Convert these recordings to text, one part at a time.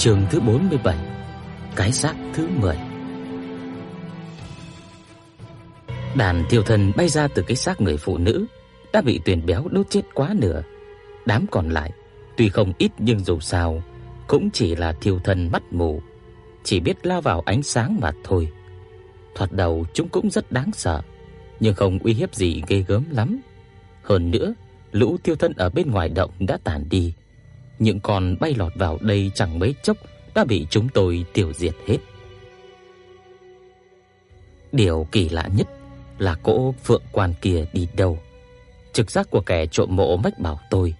Chương thứ 47 Cái xác thứ 10 Đàn thiêu thần bay ra từ cái xác người phụ nữ, Đã bị tuyển béo đốt chết quá nửa. Đám còn lại, Tuy không ít nhưng dù sao, Cũng chỉ là thiêu thần mắt mù. Chỉ biết lao vào ánh sáng mà thôi. Thoạt đầu chúng cũng rất đáng sợ, Nhưng không uy hiếp gì ghê gớm lắm. Hơn nữa Lũ tiêu thân ở bên ngoài động đã tàn đi những con bay lọt vào đây chẳng mấy chốc đã bị chúng tôi tiêu diệt hết. Điều kỳ lạ nhất là cỗ phượng quan kia đi đâu. Trực giác của kẻ trộm mộ mách bảo tôi,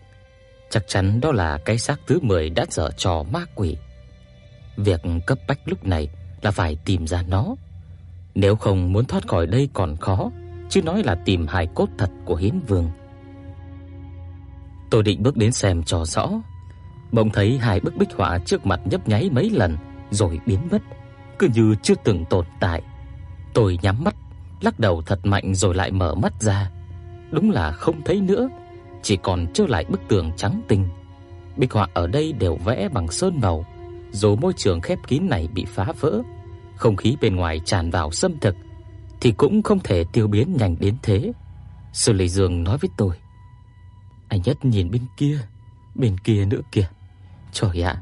chắc chắn đó là cái xác thứ 10 đã dở trò ma quỷ. Việc cấp bách lúc này là phải tìm ra nó. Nếu không muốn thoát khỏi đây còn khó, chứ nói là tìm hài cốt thật của Hiến Vương. Tôi định bước đến xem cho rõ, bỗng thấy hai bức bích họa trước mặt nhấp nháy mấy lần rồi biến mất, cứ như chưa từng tồn tại. Tôi nhắm mắt, lắc đầu thật mạnh rồi lại mở mắt ra. Đúng là không thấy nữa, chỉ còn trơ lại bức tường trắng tinh. Bích họa ở đây đều vẽ bằng sơn màu, dù môi trường khép kín này bị phá vỡ, không khí bên ngoài tràn vào xâm thực thì cũng không thể tiêu biến nhanh đến thế. Sư Lệ Dương nói với tôi: "Anh nhất nhìn bên kia, bên kia nữa kìa." Trời ạ,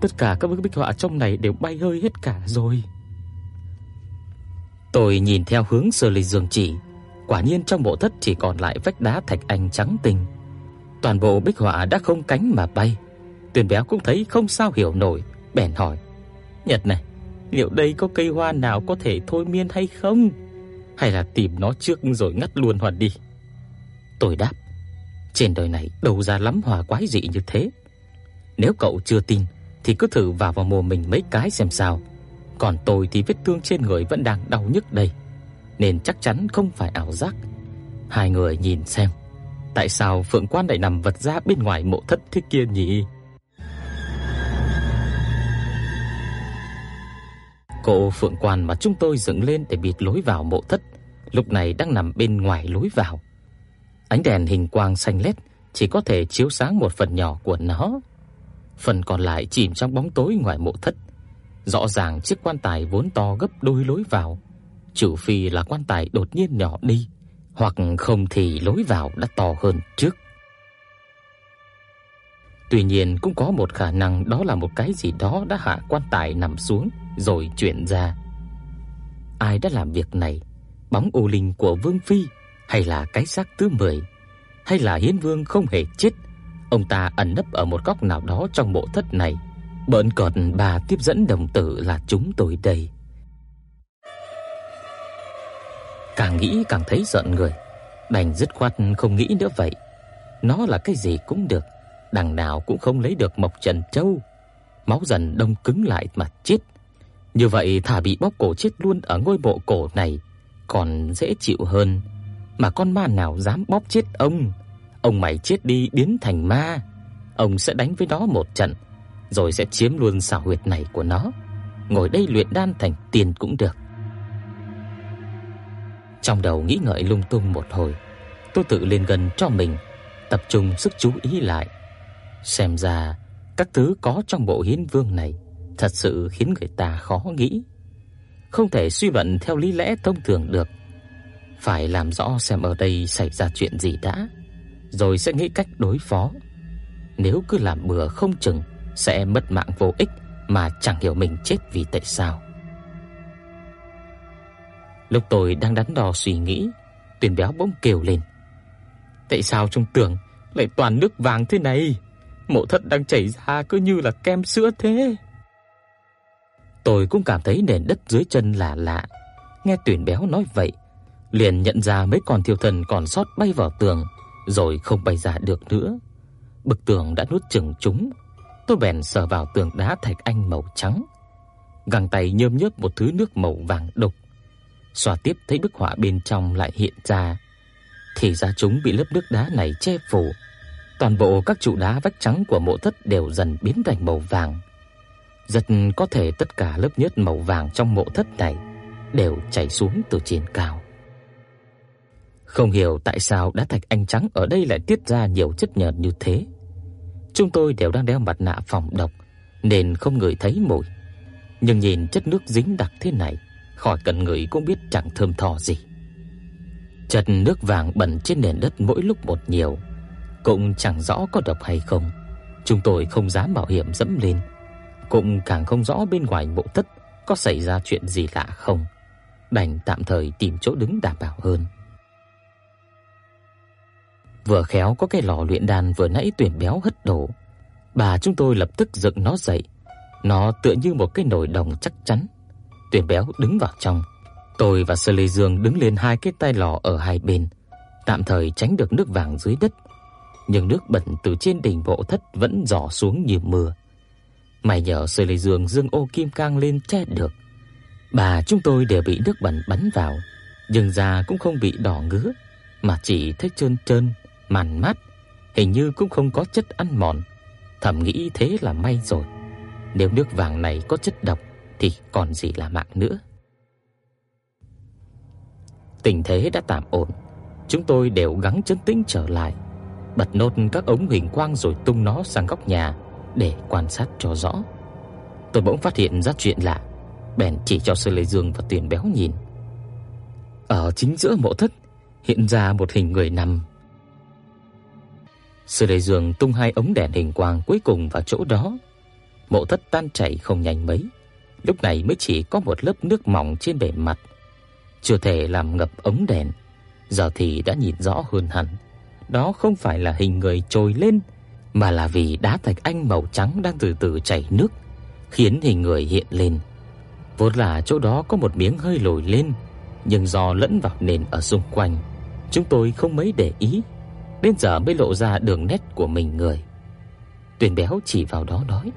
tất cả các bức bích họa trong này đều bay hơi hết cả rồi. Tôi nhìn theo hướng Sơ Lịch Dương chỉ, quả nhiên trong bộ thất chỉ còn lại vách đá thạch anh trắng tinh. Toàn bộ bích họa đã không cánh mà bay. Tuyền Béo cũng thấy không sao hiểu nổi, bèn hỏi: "Nhật này, liệu đây có cây hoa nào có thể thôi miên hay không? Hay là tìm nó trước rồi ngắt luôn hoàn đi?" Tôi đáp: "Trên đời này đâu ra lắm hòa quái dị như thế." Nếu cậu chưa tin thì cứ thử vào vào mồm mình mấy cái xem sao. Còn tôi thì vết thương trên người vẫn đang đau nhức đây, nên chắc chắn không phải ảo giác. Hai người nhìn xem, tại sao Phượng Quan lại nằm vật ra bên ngoài mộ thất thế kia nhỉ? cô Phượng Quan mà chúng tôi dựng lên để bịt lối vào mộ thất, lúc này đang nằm bên ngoài lối vào. Ánh đèn hình quang xanh lét chỉ có thể chiếu sáng một phần nhỏ của nó phần còn lại chìm trong bóng tối ngoài mộ thất. Rõ ràng chiếc quan tài vốn to gấp đôi lối vào, trừ phi là quan tài đột nhiên nhỏ đi, hoặc không thì lối vào đã to hơn trước. Tuy nhiên cũng có một khả năng đó là một cái gì đó đã hạ quan tài nằm xuống rồi chuyển ra. Ai đã làm việc này? Bóng u linh của Vương phi hay là cái xác thứ 10? Hay là Hiến Vương không hề chết Ông ta ẩn nấp ở một góc nào đó trong mộ thất này. Bỡn cợt bà tiếp dẫn đồng tử là chúng tôi đây. Càng nghĩ càng thấy giận người, đành dứt khoát không nghĩ nữa vậy. Nó là cái gì cũng được, đằng nào cũng không lấy được Mộc Trần Châu. Máu dần đông cứng lại mà chết. Như vậy thả bị bóp cổ chết luôn ở ngôi mộ cổ này còn dễ chịu hơn. Mà con ma nào dám bóp chết ông? Ông mày chết đi biến thành ma, ông sẽ đánh với nó một trận, rồi sẽ chiếm luôn xảo huyệt này của nó. Ngồi đây luyện đan thành tiền cũng được. Trong đầu nghĩ ngợi lung tung một hồi, tôi tự lên gần cho mình, tập trung sức chú ý lại. Xem ra các thứ có trong bộ hiến vương này thật sự khiến người ta khó nghĩ. Không thể suy luận theo lý lẽ thông thường được. Phải làm rõ xem ở đây xảy ra chuyện gì đã rồi sẽ nghĩ cách đối phó. Nếu cứ làm bừa không chừng sẽ mất mạng vô ích mà chẳng hiểu mình chết vì tại sao. Lúc tôi đang đắn đo suy nghĩ, Tuyền béo bỗng kêu lên. Tại sao trong tường lại toàn nước vàng thế này? Mộ thất đang chảy ra cứ như là kem sữa thế. Tôi cũng cảm thấy nền đất dưới chân lạ lạ. Nghe Tuyền béo nói vậy, liền nhận ra mấy con thiêu thần còn sót bay vào tường, rồi không bay ra được nữa. Bức tường đã nuốt chửng chúng. Tôi bèn sờ vào tường đá thạch anh màu trắng. Găng tay nhơm nhớp một thứ nước màu vàng đục. Xoa tiếp thấy bức họa bên trong lại hiện ra. Thì ra chúng bị lớp nước đá này che phủ. Toàn bộ các trụ đá vách trắng của mộ thất đều dần biến thành màu vàng. Rất có thể tất cả lớp nhớt màu vàng trong mộ thất này đều chảy xuống từ trên cao. Không hiểu tại sao đá thạch anh trắng ở đây lại tiết ra nhiều chất nhờn như thế. Chúng tôi đều đang đeo mặt nạ phòng độc nên không ngửi thấy mùi. Nhưng nhìn chất nước dính đặc thế này, khỏi cần ngửi cũng biết chẳng thơm tho gì. Chất nước vàng bẩn trên nền đất mỗi lúc một nhiều, cũng chẳng rõ có độc hay không. Chúng tôi không dám mạo hiểm dẫm lên, cũng càng không rõ bên ngoài mộ thất có xảy ra chuyện gì lạ không. Đành tạm thời tìm chỗ đứng đảm bảo hơn. Vừa khéo có cái lò luyện đan vừa nãy tuyển béo hất đổ, bà chúng tôi lập tức dựng nó dậy. Nó tựa như một cái nồi đồng chắc chắn. Tuyển béo đứng vào trong, tôi và Sơ Lê Dương đứng lên hai cái tay lò ở hai bên, tạm thời tránh được nước vàng dưới đất. Nhưng nước bẩn từ trên đỉnh bộ thất vẫn rỏ xuống như mưa. mày nhờ Sơ Lê Dương dương ô kim cang lên che được. Bà chúng tôi đều bị nước bẩn bắn vào, nhưng da cũng không bị đỏ ngứa, mà chỉ thấy trơn trơn, màn mát, hình như cũng không có chất ăn mòn. Thầm nghĩ thế là may rồi. Nếu nước vàng này có chất độc thì còn gì là mạng nữa. Tình thế đã tạm ổn, chúng tôi đều gắng trấn tĩnh trở lại, bật nốt các ống huỳnh quang rồi tung nó sang góc nhà để quan sát cho rõ. Tôi bỗng phát hiện ra chuyện lạ, bèn chỉ cho Sơ Lê Dương và Tiền Béo nhìn. Ở chính giữa mộ thất hiện ra một hình người nằm Sư Lê Dương tung hai ống đèn hình quang cuối cùng vào chỗ đó. Mộ thất tan chảy không nhanh mấy, lúc này mới chỉ có một lớp nước mỏng trên bề mặt, chưa thể làm ngập ống đèn. Giờ thì đã nhìn rõ hơn hẳn, đó không phải là hình người trồi lên, mà là vì đá thạch anh màu trắng đang từ từ chảy nước, khiến hình người hiện lên. Vốn là chỗ đó có một miếng hơi lồi lên, nhưng do lẫn vào nền ở xung quanh, chúng tôi không mấy để ý đến giờ mới lộ ra đường nét của mình người. Tuyền béo chỉ vào đó nói: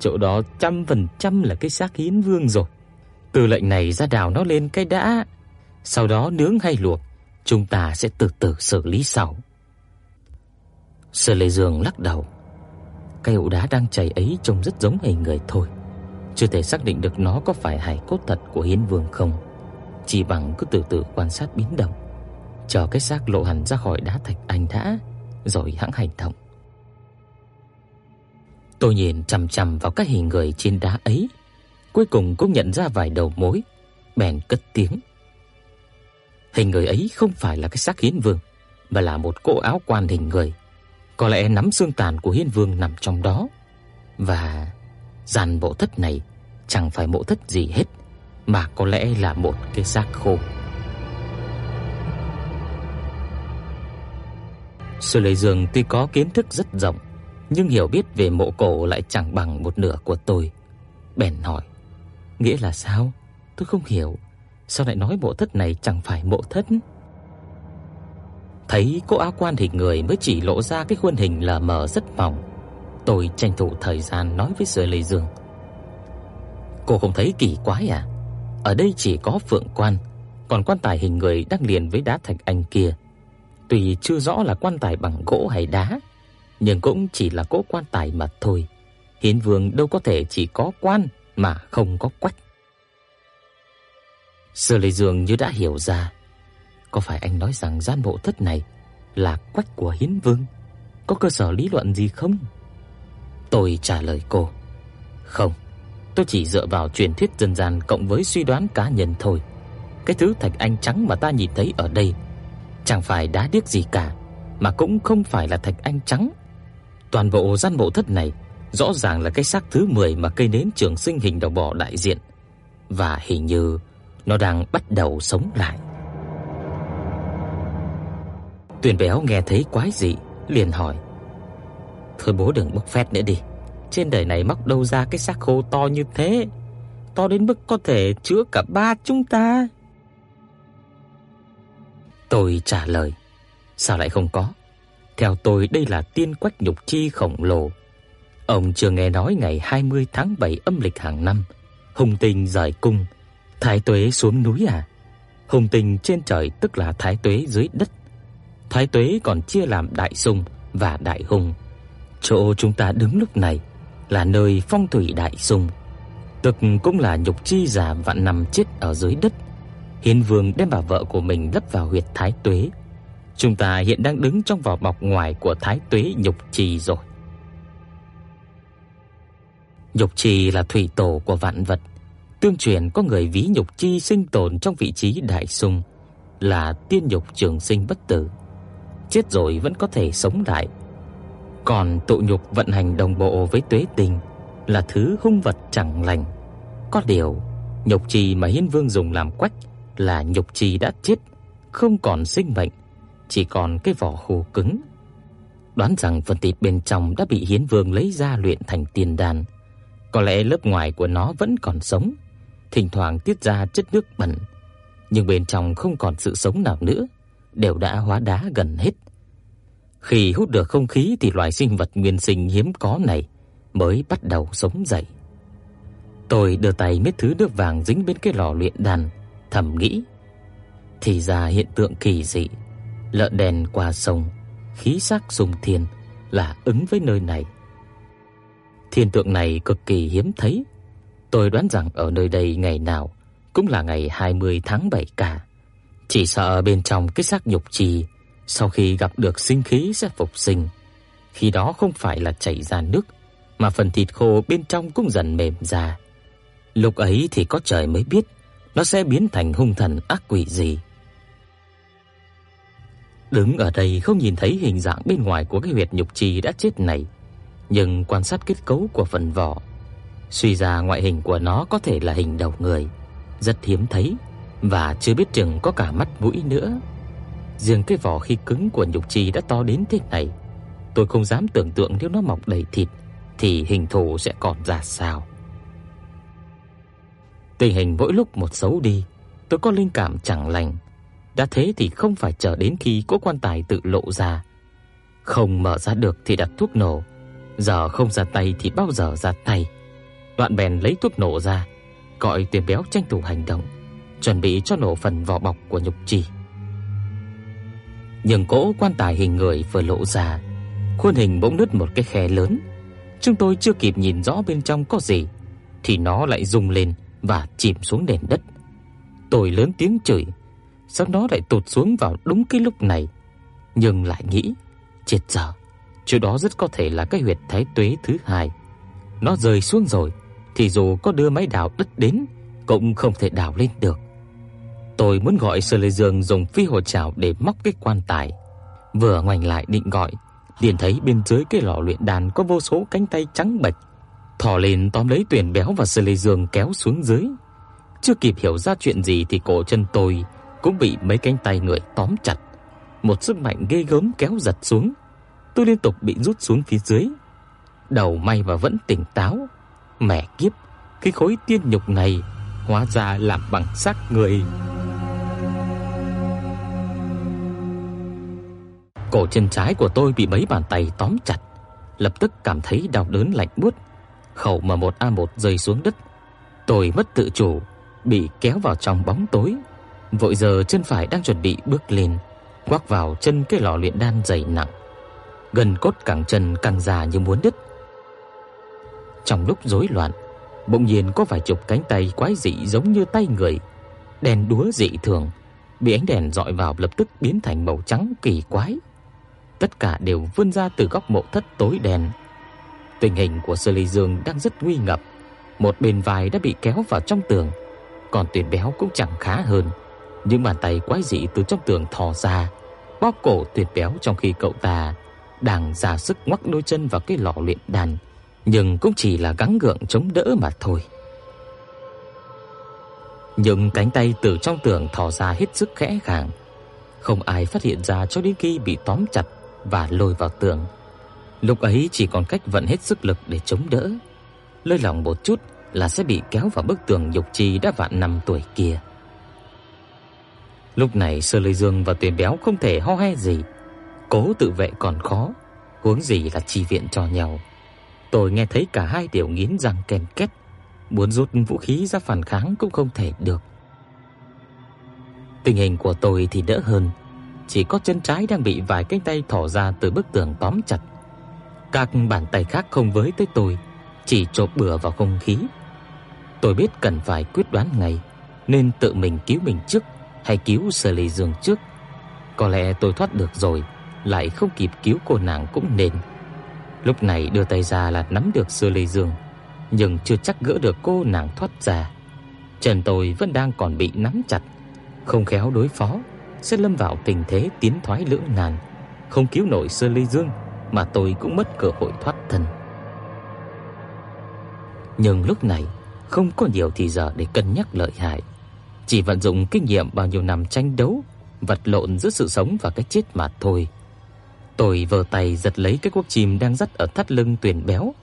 "Chỗ đó trăm phần trăm là cái xác hiến vương rồi. Từ lệnh này ra đào nó lên cái đã, sau đó nướng hay luộc, chúng ta sẽ từ từ xử lý sau." Sở Lệ Dương lắc đầu. Cây ụ đá đang chảy ấy trông rất giống hình người thôi, chưa thể xác định được nó có phải hài cốt thật của Hiến Vương không. Chỉ bằng cứ từ từ quan sát biến động chờ cái xác lộ hẳn ra khỏi đá thạch anh đã, rồi hãng hành động. Tôi nhìn chằm chằm vào các hình người trên đá ấy, cuối cùng cũng nhận ra vài đầu mối, bèn cất tiếng. Hình người ấy không phải là cái xác hiến vương, mà là một cỗ áo quan hình người. Có lẽ nắm xương tàn của hiến vương nằm trong đó. Và dàn bộ thất này chẳng phải mộ thất gì hết, mà có lẽ là một cái xác khô. Sư Lệ Dương tuy có kiến thức rất rộng, nhưng hiểu biết về mộ cổ lại chẳng bằng một nửa của tôi. Bèn hỏi: "Nghĩa là sao? Tôi không hiểu, sao lại nói mộ thất này chẳng phải mộ thất?" Thấy cô áo quan hình người mới chỉ lộ ra cái khuôn hình lờ mờ rất mỏng. Tôi tranh thủ thời gian nói với Sư Lệ Dương. "Cô không thấy kỳ quái à? Ở đây chỉ có phượng quan, còn quan tài hình người đang liền với đá thạch anh kia Tuy chưa rõ là quan tài bằng gỗ hay đá, nhưng cũng chỉ là cỗ quan tài mà thôi. Hiến vương đâu có thể chỉ có quan mà không có quách. Sở Lệ Dương như đã hiểu ra, có phải anh nói rằng gian mộ thất này là quách của Hiến vương? Có cơ sở lý luận gì không? Tôi trả lời cô, không, tôi chỉ dựa vào truyền thuyết dân gian cộng với suy đoán cá nhân thôi. Cái thứ thạch anh trắng mà ta nhìn thấy ở đây chẳng phải đá điếc gì cả, mà cũng không phải là thạch anh trắng. Toàn bộ gian mộ thất này rõ ràng là cái xác thứ 10 mà cây nến trường sinh hình đầu bò đại diện, và hình như nó đang bắt đầu sống lại. Tuyền Béo nghe thấy quái dị, liền hỏi: "Thôi bố đừng bốc phét nữa đi, trên đời này móc đâu ra cái xác khô to như thế, to đến mức có thể chứa cả ba chúng ta?" Tôi trả lời, Sao lại không có? Theo tôi đây là tiên quách nhục chi khổng lồ. Ông chưa nghe nói ngày 20 tháng 7 âm lịch hàng năm, Hùng Tinh rời cung, Thái Tuế xuống núi à? Hùng Tinh trên trời tức là Thái Tuế dưới đất. Thái Tuế còn chia làm Đại sung và Đại Hùng. Chỗ chúng ta đứng lúc này là nơi phong thủy Đại sung tức cũng là nhục chi giả vạn năm chết ở dưới đất. Hiến Vương đem bà vợ của mình lấp vào huyệt Thái Tuế. Chúng ta hiện đang đứng trong vỏ bọc ngoài của Thái Tuế nhục Trì rồi. Nhục Trì là thủy tổ của vạn vật. Tương truyền có người ví nhục chi sinh tồn trong vị trí đại sung là tiên nhục trường sinh bất tử. Chết rồi vẫn có thể sống lại. Còn tụ nhục vận hành đồng bộ với tuế tinh là thứ hung vật chẳng lành. Có điều, nhục trì mà Hiên Vương dùng làm quách là nhục trì đã chết, không còn sinh mệnh, chỉ còn cái vỏ khô cứng. Đoán rằng phần thịt bên trong đã bị Hiến Vương lấy ra luyện thành tiên đan. Có lẽ lớp ngoài của nó vẫn còn sống, thỉnh thoảng tiết ra chất nước bẩn, nhưng bên trong không còn sự sống nào nữa, đều đã hóa đá gần hết. Khi hút được không khí thì loài sinh vật nguyên sinh hiếm có này mới bắt đầu sống dậy. Tôi đưa tay miết thứ nước vàng dính bên cái lò luyện đan, thầm nghĩ, thì ra hiện tượng kỳ dị, lợn đèn qua sông, khí sắc dùng thiên là ứng với nơi này. Thiên tượng này cực kỳ hiếm thấy. Tôi đoán rằng ở nơi đây ngày nào cũng là ngày 20 tháng 7 cả. Chỉ sợ bên trong cái xác nhục trì sau khi gặp được sinh khí sẽ phục sinh. Khi đó không phải là chảy ra nước, mà phần thịt khô bên trong cũng dần mềm ra. Lúc ấy thì có trời mới biết nó sẽ biến thành hung thần ác quỷ gì. Đứng ở đây không nhìn thấy hình dạng bên ngoài của cái huyệt nhục trì đã chết này, nhưng quan sát kết cấu của phần vỏ, suy ra ngoại hình của nó có thể là hình đầu người, rất hiếm thấy và chưa biết chừng có cả mắt mũi nữa. Riêng cái vỏ khi cứng của nhục trì đã to đến thế này, tôi không dám tưởng tượng nếu nó mọc đầy thịt thì hình thù sẽ còn ra sao. Tình hình mỗi lúc một xấu đi, tôi có linh cảm chẳng lành. Đã thế thì không phải chờ đến khi có quan tài tự lộ ra. Không mở ra được thì đặt thuốc nổ, giờ không ra tay thì bao giờ ra tay. Đoạn bèn lấy thuốc nổ ra, gọi Tiền Béo tranh thủ hành động, chuẩn bị cho nổ phần vỏ bọc của nhục trì. Nhưng cỗ quan tài hình người vừa lộ ra, khuôn hình bỗng nứt một cái khe lớn. Chúng tôi chưa kịp nhìn rõ bên trong có gì thì nó lại rung lên và chìm xuống nền đất. Tôi lớn tiếng chửi, sau đó lại tụt xuống vào đúng cái lúc này, nhưng lại nghĩ, chết giờ, chỗ đó rất có thể là cái huyệt thái tuế thứ hai. Nó rơi xuống rồi thì dù có đưa máy đào đất đến cũng không thể đào lên được. Tôi muốn gọi Sơ Lê Dương dùng phi hồ chảo để móc cái quan tài. Vừa ngoảnh lại định gọi, liền thấy bên dưới cái lò luyện đàn có vô số cánh tay trắng bệch thò lên tóm lấy tuyển béo và Sơ Lê Dương kéo xuống dưới. Chưa kịp hiểu ra chuyện gì thì cổ chân tôi cũng bị mấy cánh tay người tóm chặt. Một sức mạnh ghê gớm kéo giật xuống. Tôi liên tục bị rút xuống phía dưới. Đầu may mà vẫn tỉnh táo. Mẹ kiếp, cái khối tiên nhục này hóa ra làm bằng xác người. Cổ chân trái của tôi bị mấy bàn tay tóm chặt, lập tức cảm thấy đau đớn lạnh buốt khẩu mà một A1 rơi xuống đất. Tôi mất tự chủ, bị kéo vào trong bóng tối. Vội giờ chân phải đang chuẩn bị bước lên, quắc vào chân cái lò luyện đan dày nặng. Gần cốt cẳng chân càng già như muốn đứt. Trong lúc rối loạn, bỗng nhiên có vài chục cánh tay quái dị giống như tay người, đèn đúa dị thường, bị ánh đèn dọi vào lập tức biến thành màu trắng kỳ quái. Tất cả đều vươn ra từ góc mộ thất tối đen Tình hình của Sơ Ly Dương đang rất nguy ngập, một bên vai đã bị kéo vào trong tường, còn Tuyển Béo cũng chẳng khá hơn. Những bàn tay quái dị từ trong tường thò ra, bóp cổ Tuyển Béo trong khi cậu ta đang ra sức ngoắc đôi chân vào cái lò luyện đàn, nhưng cũng chỉ là gắng gượng chống đỡ mà thôi. Nhưng cánh tay từ trong tường thò ra hết sức khẽ khàng, không ai phát hiện ra cho đến khi bị tóm chặt và lôi vào tường. Lúc ấy chỉ còn cách vận hết sức lực để chống đỡ. Lơi lỏng một chút là sẽ bị kéo vào bức tường dục trì đã vạn năm tuổi kia. Lúc này Sơ Lôi Dương và Tuyền Béo không thể ho he gì, Cố tự vệ còn khó, huống gì là chi viện cho nhau. Tôi nghe thấy cả hai đều nghiến răng ken két, muốn rút vũ khí ra phản kháng cũng không thể được. Tình hình của tôi thì đỡ hơn, chỉ có chân trái đang bị vài cánh tay thò ra từ bức tường tóm chặt. Các bàn tay khác không với tới tôi, chỉ chộp bừa vào không khí. Tôi biết cần phải quyết đoán ngay, nên tự mình cứu mình trước hay cứu Sở Lệ Dương trước. Có lẽ tôi thoát được rồi, lại không kịp cứu cô nàng cũng nên. Lúc này đưa tay ra là nắm được Sở Lệ Dương, nhưng chưa chắc gỡ được cô nàng thoát ra. Chân tôi vẫn đang còn bị nắm chặt, không khéo đối phó sẽ lâm vào tình thế tiến thoái lưỡng nan, không cứu nổi Sơ ly Dương mà tôi cũng mất cơ hội thoát thân. Nhưng lúc này không có nhiều thì giờ để cân nhắc lợi hại, chỉ vận dụng kinh nghiệm bao nhiêu năm tranh đấu, vật lộn giữa sự sống và cái chết mà thôi. Tôi vờ tay giật lấy cái cuốc chim đang dắt ở thắt lưng tuyển Béo,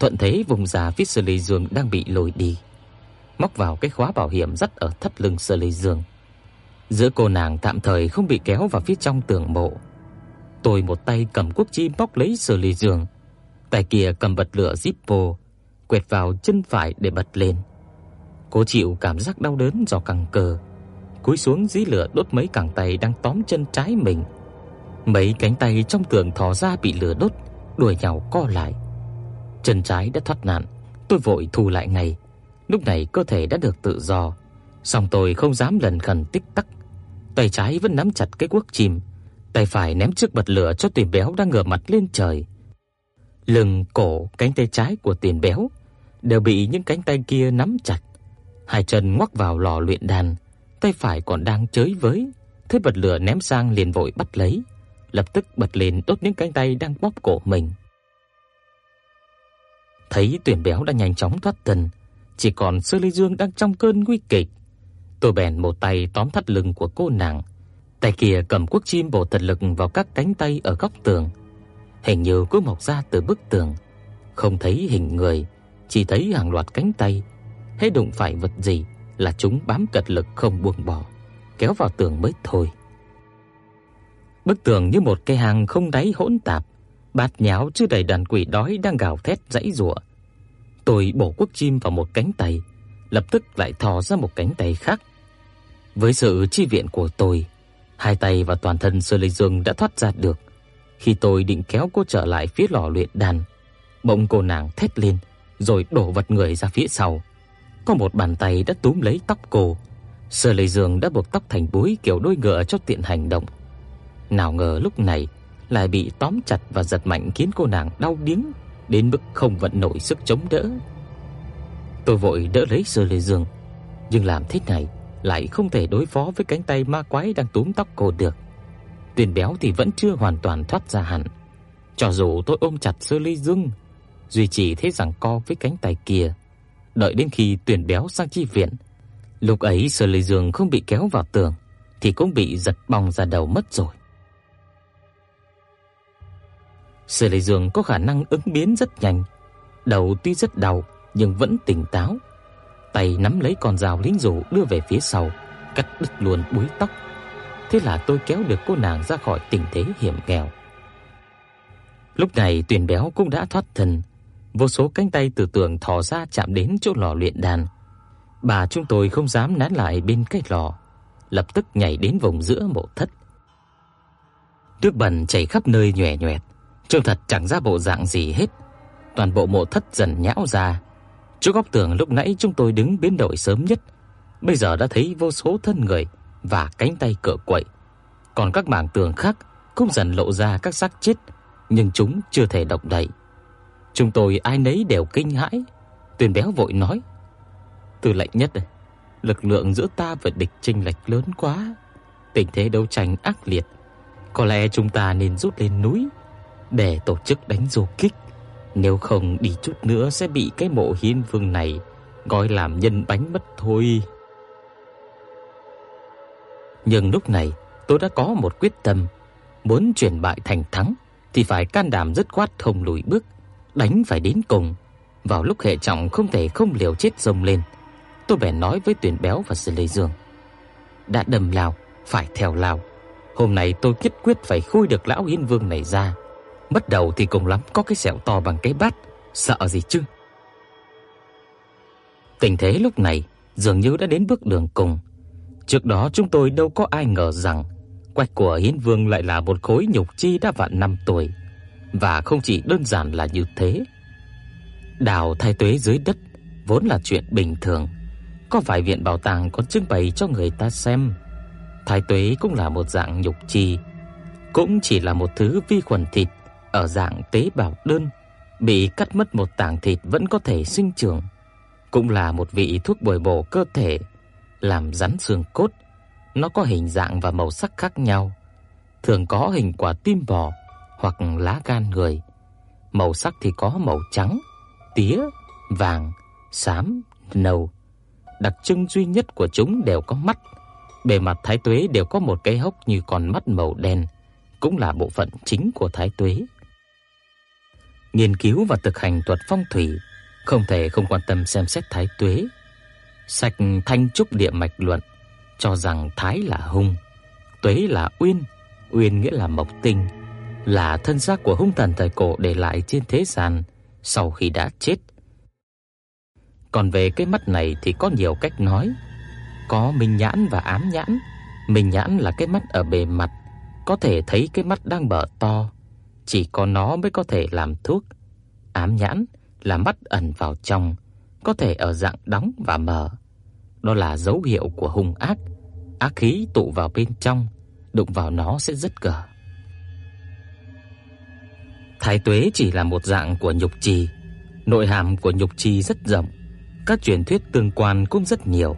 thuận thế vùng ra phía Sơ Lê Dương đang bị lôi đi, móc vào cái khóa bảo hiểm dắt ở thắt lưng Sơ Lê Dương. Giữa cô nàng tạm thời không bị kéo vào phía trong tường mộ. Tôi một tay cầm cuốc chim bóc lấy sờ lì giường, tay kia cầm bật lửa Zippo, quẹt vào chân phải để bật lên. Cô chịu cảm giác đau đớn do căng cơ, cúi xuống dí lửa đốt mấy cẳng tay đang tóm chân trái mình. Mấy cánh tay trong tường thò ra bị lửa đốt, đuổi nhau co lại. Chân trái đã thoát nạn, tôi vội thu lại ngay. Lúc này cơ thể đã được tự do, song tôi không dám lần khẩn tích tắc. Tay trái vẫn nắm chặt cái cuốc chìm, tay phải ném trước bật lửa cho tiền béo đang ngửa mặt lên trời. Lưng, cổ, cánh tay trái của tiền béo đều bị những cánh tay kia nắm chặt. Hai chân ngoắc vào lò luyện đàn, tay phải còn đang chới với, thấy bật lửa ném sang liền vội bắt lấy, lập tức bật lên đốt những cánh tay đang bóp cổ mình. Thấy tuyển béo đã nhanh chóng thoát thân, chỉ còn Sơ Ly Dương đang trong cơn nguy kịch. Tôi bèn một tay tóm thắt lưng của cô nàng, tay kia cầm cuốc chim bổ thật lực vào các cánh tay ở góc tường. Hình như cứ mọc ra từ bức tường, không thấy hình người, chỉ thấy hàng loạt cánh tay, hễ đụng phải vật gì là chúng bám cật lực không buông bỏ, kéo vào tường mới thôi. Bức tường như một cái hang không đáy hỗn tạp, bát nháo chứa đầy đàn quỷ đói đang gào thét dãy giụa. Tôi bổ quốc chim vào một cánh tay, lập tức lại thò ra một cánh tay khác. Với sự chi viện của tôi, hai tay và toàn thân Sơ Lê Dương đã thoát ra được. Khi tôi định kéo cô trở lại phía lò luyện đan, bỗng cô nàng thét lên, rồi đổ vật người ra phía sau. Có một bàn tay đã túm lấy tóc cô. Sơ Lê Dương đã buộc tóc thành búi kiểu đôi ngựa cho tiện hành động. Nào ngờ lúc này lại bị tóm chặt và giật mạnh khiến cô nàng đau điếng đến mức không vận nổi sức chống đỡ. Tôi vội đỡ lấy Sơ Lê Dương, nhưng làm thế này lại không thể đối phó với cánh tay ma quái đang túm tóc cô được. Tiền béo thì vẫn chưa hoàn toàn thoát ra hẳn. Cho dù tôi ôm chặt Sơ Ly Dương, duy trì thế rằng co với cánh tay kia, đợi đến khi tuyển béo sang chi viện, lúc ấy Sơ Ly Dương không bị kéo vào tường thì cũng bị giật bong ra đầu mất rồi. Sơ Lê Dương có khả năng ứng biến rất nhanh, đầu tuy rất đau nhưng vẫn tỉnh táo. Tay nắm lấy con dao lính rủ đưa về phía sau, cắt đứt luôn búi tóc. Thế là tôi kéo được cô nàng ra khỏi tình thế hiểm nghèo. Lúc này tuyển Béo cũng đã thoát thân, vô số cánh tay từ tường thò ra chạm đến chỗ lò luyện đàn. Bà chúng tôi không dám nán lại bên cái lò, lập tức nhảy đến vùng giữa mộ thất. Nước bẩn chảy khắp nơi nhòe nhòe, trông thật chẳng ra bộ dạng gì hết. Toàn bộ mộ thất dần nhão ra. Chỗ góc tường lúc nãy chúng tôi đứng biến đổi sớm nhất, bây giờ đã thấy vô số thân người và cánh tay cựa quậy. Còn các mảng tường khác cũng dần lộ ra các xác chết, nhưng chúng chưa thể động đậy. Chúng tôi ai nấy đều kinh hãi. Tuyền Béo vội nói: "Tư lệnh nhất, à, lực lượng giữa ta và địch chênh lệch lớn quá, tình thế đấu tranh ác liệt, có lẽ chúng ta nên rút lên núi để tổ chức đánh du kích, nếu không đi chút nữa sẽ bị cái mộ hiên vương này gọi làm nhân bánh mất thôi." Nhưng lúc này, tôi đã có một quyết tâm, muốn chuyển bại thành thắng thì phải can đảm dứt khoát không lùi bước, đánh phải đến cùng. Vào lúc hệ trọng không thể không liều chết rồng lên. Tôi bèn nói với Tuyển Béo và Sư Lê Dương: "Đã đầm lào phải theo lào Hôm nay tôi nhất quyết phải khui được lão Hiên Vương này ra. Bắt đầu thì cùng lắm có cái sẹo to bằng cái bát, sợ gì chứ. Tình thế lúc này dường như đã đến bước đường cùng. Trước đó chúng tôi đâu có ai ngờ rằng quách của Hiến Vương lại là một khối nhục chi đã vạn năm tuổi, và không chỉ đơn giản là như thế. Đào thay tuế dưới đất vốn là chuyện bình thường, có vài viện bảo tàng còn trưng bày cho người ta xem. Thái tuế cũng là một dạng nhục chi, cũng chỉ là một thứ vi khuẩn thịt ở dạng tế bào đơn, bị cắt mất một tảng thịt vẫn có thể sinh trưởng, cũng là một vị thuốc bồi bổ cơ thể, làm rắn xương cốt. Nó có hình dạng và màu sắc khác nhau, thường có hình quả tim bò hoặc lá gan người. Màu sắc thì có màu trắng, tía, vàng, xám, nâu. Đặc trưng duy nhất của chúng đều có mắt. Bề mặt thái tuế đều có một cái hốc như con mắt màu đen, cũng là bộ phận chính của thái tuế. Nghiên cứu và thực hành thuật phong thủy, không thể không quan tâm xem xét thái tuế. Sạch Thanh trúc địa mạch luận cho rằng thái là hung, tuế là uyên, uyên nghĩa là mộc tinh, là thân xác của hung thần thời cổ để lại trên thế gian sau khi đã chết. Còn về cái mắt này thì có nhiều cách nói, có minh nhãn và ám nhãn. Minh nhãn là cái mắt ở bề mặt, có thể thấy cái mắt đang mở to, chỉ có nó mới có thể làm thuốc. Ám nhãn là mắt ẩn vào trong, có thể ở dạng đóng và mở. Đó là dấu hiệu của hung ác, ác khí tụ vào bên trong, đụng vào nó sẽ rất cờ. Thái tuế chỉ là một dạng của nhục trì, nội hàm của nhục trì rất rộng, các truyền thuyết tương quan cũng rất nhiều.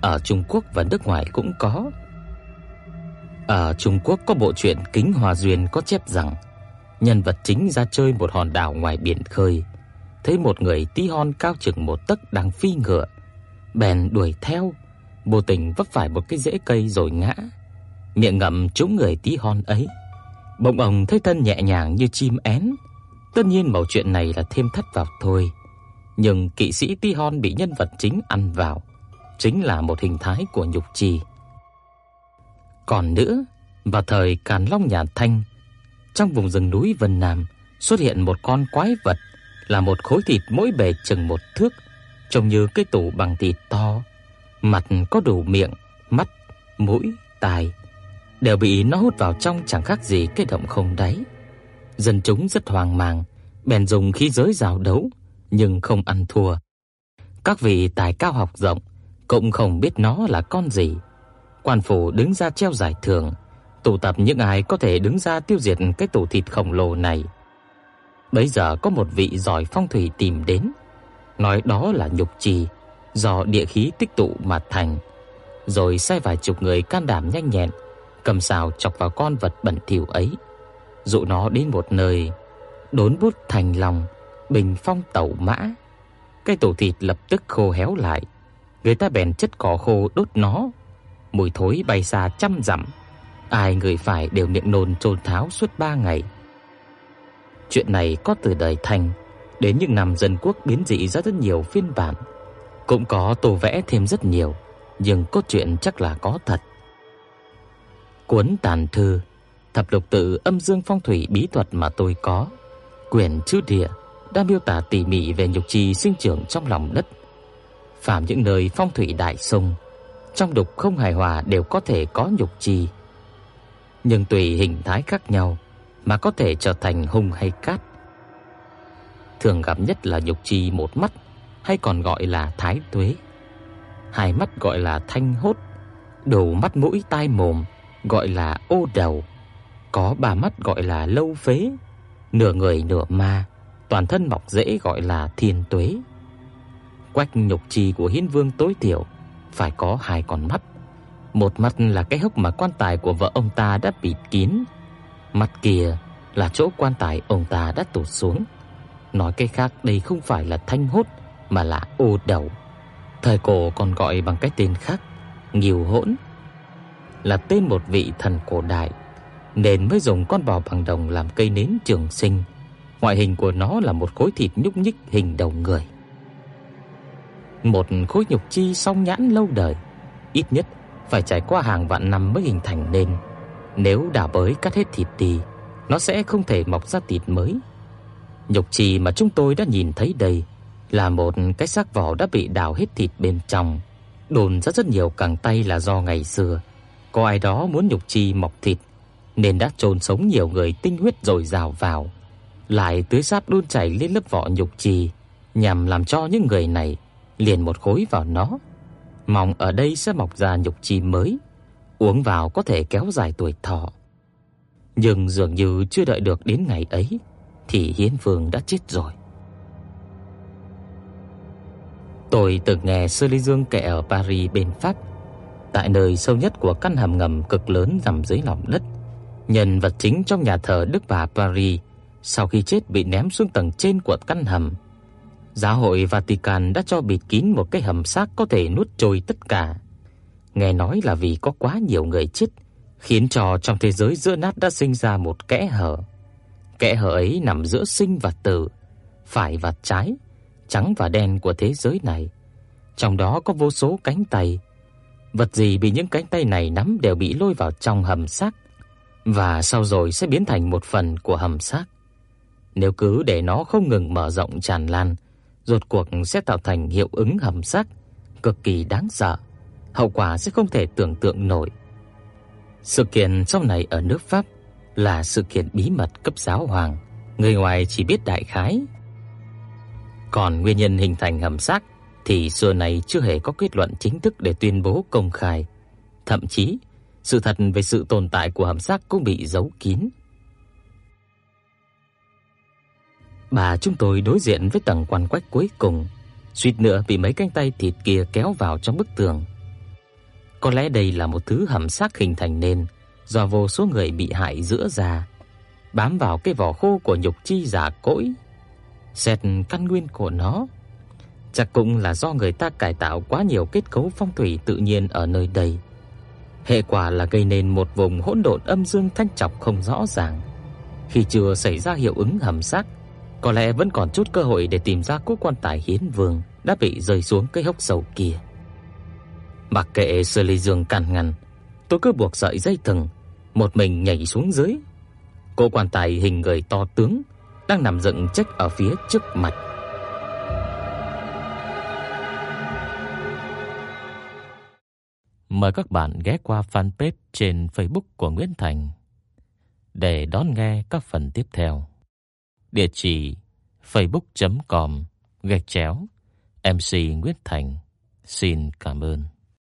Ở Trung Quốc và nước ngoài cũng có. Ở Trung Quốc có bộ truyện Kính Hòa Duyên có chép rằng nhân vật chính ra chơi một hòn đảo ngoài biển khơi, thấy một người tí hon cao chừng một tấc đang phi ngựa, bèn đuổi theo, vô tình vấp phải một cái rễ cây rồi ngã, miệng ngậm trúng người tí hon ấy. Bỗng ông thấy thân nhẹ nhàng như chim én. Tất nhiên mẩu chuyện này là thêm thắt vào thôi, nhưng kỵ sĩ tí hon bị nhân vật chính ăn vào, chính là một hình thái của nhục trì. Còn nữa, vào thời Càn Long nhà Thanh, trong vùng rừng núi Vân Nam xuất hiện một con quái vật là một khối thịt mỗi bề chừng một thước, trông như cái tủ bằng thịt to, mặt có đủ miệng, mắt, mũi, tai đều bị nó hút vào trong chẳng khác gì cái động không đáy. Dân chúng rất hoang mang, bèn dùng khí giới giao đấu, nhưng không ăn thua. Các vị tài cao học rộng cũng không biết nó là con gì. Quan phủ đứng ra treo giải thưởng, tụ tập những ai có thể đứng ra tiêu diệt cái tổ thịt khổng lồ này. Bấy giờ có một vị giỏi phong thủy tìm đến, nói đó là nhục trì do địa khí tích tụ mà thành, rồi sai vài chục người can đảm nhanh nhẹn cầm sào chọc vào con vật bẩn thỉu ấy, dụ nó đến một nơi, đốn bút thành lòng, bình phong tẩu mã. Cái tổ thịt lập tức khô héo lại, người ta bèn chất cỏ khô đốt nó, mùi thối bay xa trăm dặm. Ai người phải đều miệng nôn trôn tháo suốt ba ngày. Chuyện này có từ đời Thanh đến những năm dân quốc biến dị ra rất nhiều phiên bản, cũng có tô vẽ thêm rất nhiều, nhưng cốt truyện chắc là có thật. Cuốn tàn thư Thập lục tự âm dương phong thủy bí thuật mà tôi có, quyển chữ địa đã miêu tả tỉ mỉ về nhục trì sinh trưởng trong lòng đất. Phạm những nơi phong thủy đại sông, trong đục không hài hòa đều có thể có nhục trì. Nhưng tùy hình thái khác nhau mà có thể trở thành hung hay cát. Thường gặp nhất là nhục chi một mắt hay còn gọi là thái tuế. Hai mắt gọi là thanh hốt, đầu mắt mũi tai mồm gọi là ô đầu, có ba mắt gọi là lâu phế, nửa người nửa ma, toàn thân mọc rễ gọi là thiên tuế. Quách nhục chi của Hiến Vương tối thiểu phải có hai con mắt. Một mắt là cái hốc mà quan tài của vợ ông ta đã bịt kín, mặt kia là chỗ quan tài ông ta đã tụt xuống. Nói cách khác đây không phải là thanh hốt mà là ô đầu. Thời cổ còn gọi bằng cái tên khác, Nghiêu Hỗn là tên một vị thần cổ đại, nên mới dùng con bò bằng đồng làm cây nến trường sinh. Ngoại hình của nó là một khối thịt nhúc nhích hình đầu người. Một khối nhục chi song nhãn lâu đời, ít nhất phải trải qua hàng vạn năm mới hình thành nên. Nếu đào bới cắt hết thịt đi, nó sẽ không thể mọc ra thịt mới. Nhục trì mà chúng tôi đã nhìn thấy đây là một cái xác vỏ đã bị đào hết thịt bên trong, đồn ra rất nhiều cẳng tay là do ngày xưa có ai đó muốn nhục trì mọc thịt nên đã chôn sống nhiều người tinh huyết dồi dào vào, lại tưới sáp đun chảy lên lớp vỏ nhục trì nhằm làm cho những người này liền một khối vào nó, mong ở đây sẽ mọc ra nhục chi mới, uống vào có thể kéo dài tuổi thọ. Nhưng dường như chưa đợi được đến ngày ấy thì Hiến Vương đã chết rồi. Tôi từng nghe Sơ Ly Dương kể ở Paris bên Pháp, tại nơi sâu nhất của căn hầm ngầm cực lớn nằm dưới lòng đất, nhân vật chính trong nhà thờ Đức Bà Paris sau khi chết bị ném xuống tầng trên của căn hầm. Giáo hội Vatican đã cho bịt kín một cái hầm xác có thể nuốt trôi tất cả. Nghe nói là vì có quá nhiều người chết, khiến cho trong thế giới giữa nát đã sinh ra một kẽ hở. Kẽ hở ấy nằm giữa sinh và tử, phải và trái, trắng và đen của thế giới này. Trong đó có vô số cánh tay. Vật gì bị những cánh tay này nắm đều bị lôi vào trong hầm xác và sau rồi sẽ biến thành một phần của hầm xác. Nếu cứ để nó không ngừng mở rộng tràn lan, rốt cuộc sẽ tạo thành hiệu ứng hầm xác cực kỳ đáng sợ, hậu quả sẽ không thể tưởng tượng nổi. Sự kiện sau này ở nước Pháp là sự kiện bí mật cấp giáo hoàng, người ngoài chỉ biết đại khái. Còn nguyên nhân hình thành hầm xác thì xưa nay chưa hề có kết luận chính thức để tuyên bố công khai, thậm chí sự thật về sự tồn tại của hầm xác cũng bị giấu kín. Bà chúng tôi đối diện với tầng quan quách cuối cùng, suýt nữa bị mấy cánh tay thịt kia kéo vào trong bức tường. Có lẽ đây là một thứ hầm xác hình thành nên do vô số người bị hại giữa già bám vào cái vỏ khô của nhục chi giả cỗi. Xét căn nguyên của nó, chắc cũng là do người ta cải tạo quá nhiều kết cấu phong thủy tự nhiên ở nơi đây. Hệ quả là gây nên một vùng hỗn độn âm dương thanh trọc không rõ ràng. Khi chưa xảy ra hiệu ứng hầm xác, có lẽ vẫn còn chút cơ hội để tìm ra cỗ quan tài hiến vương đã bị rơi xuống cái hốc sâu kia. Mặc kệ Sơ Ly Dương cản ngăn, tôi cứ buộc sợi dây thừng, một mình nhảy xuống dưới. Cô quan tài hình người to tướng đang nằm dựng trách ở phía trước mặt. Mời các bạn ghé qua fanpage trên Facebook của Nguyễn Thành để đón nghe các phần tiếp theo. Địa chỉ facebook.com gạch chéo MC Nguyễn Thành. Xin cảm ơn.